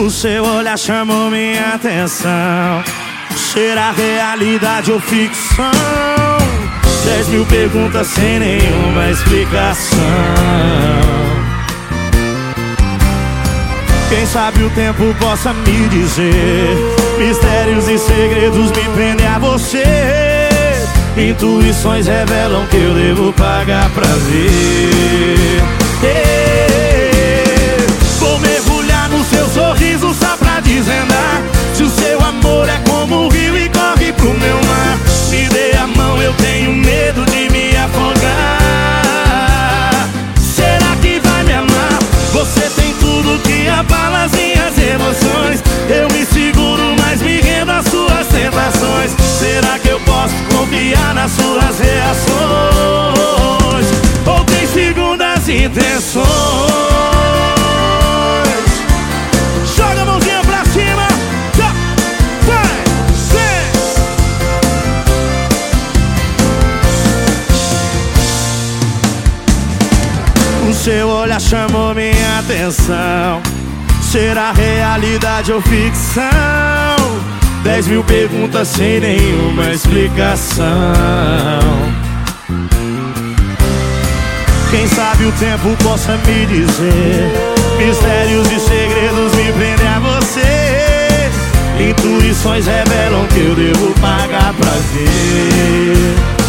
O seu olhar chamou minha atenção. Será realidade ou ficção? Dez mil perguntas sem nenhuma explicação. Quem sabe o tempo possa me dizer Mistérios e segredos me prendem a você Intuições revelam que eu devo pagar pra ver hey. intenções. Joga a mãozinha pra cima. Tá. Top, five. O seu olhar chamou minha atenção. Será realidade ou ficção? Dez mil perguntas sem nenhuma explicação. se o tempo possa me dizer. Mistérios e segredos me prendem a você. Intuições revelam que eu devo pagar pra ver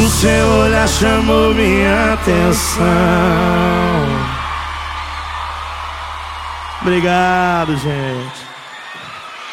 O seu olhar chamou minha atenção. Obrigado, gente.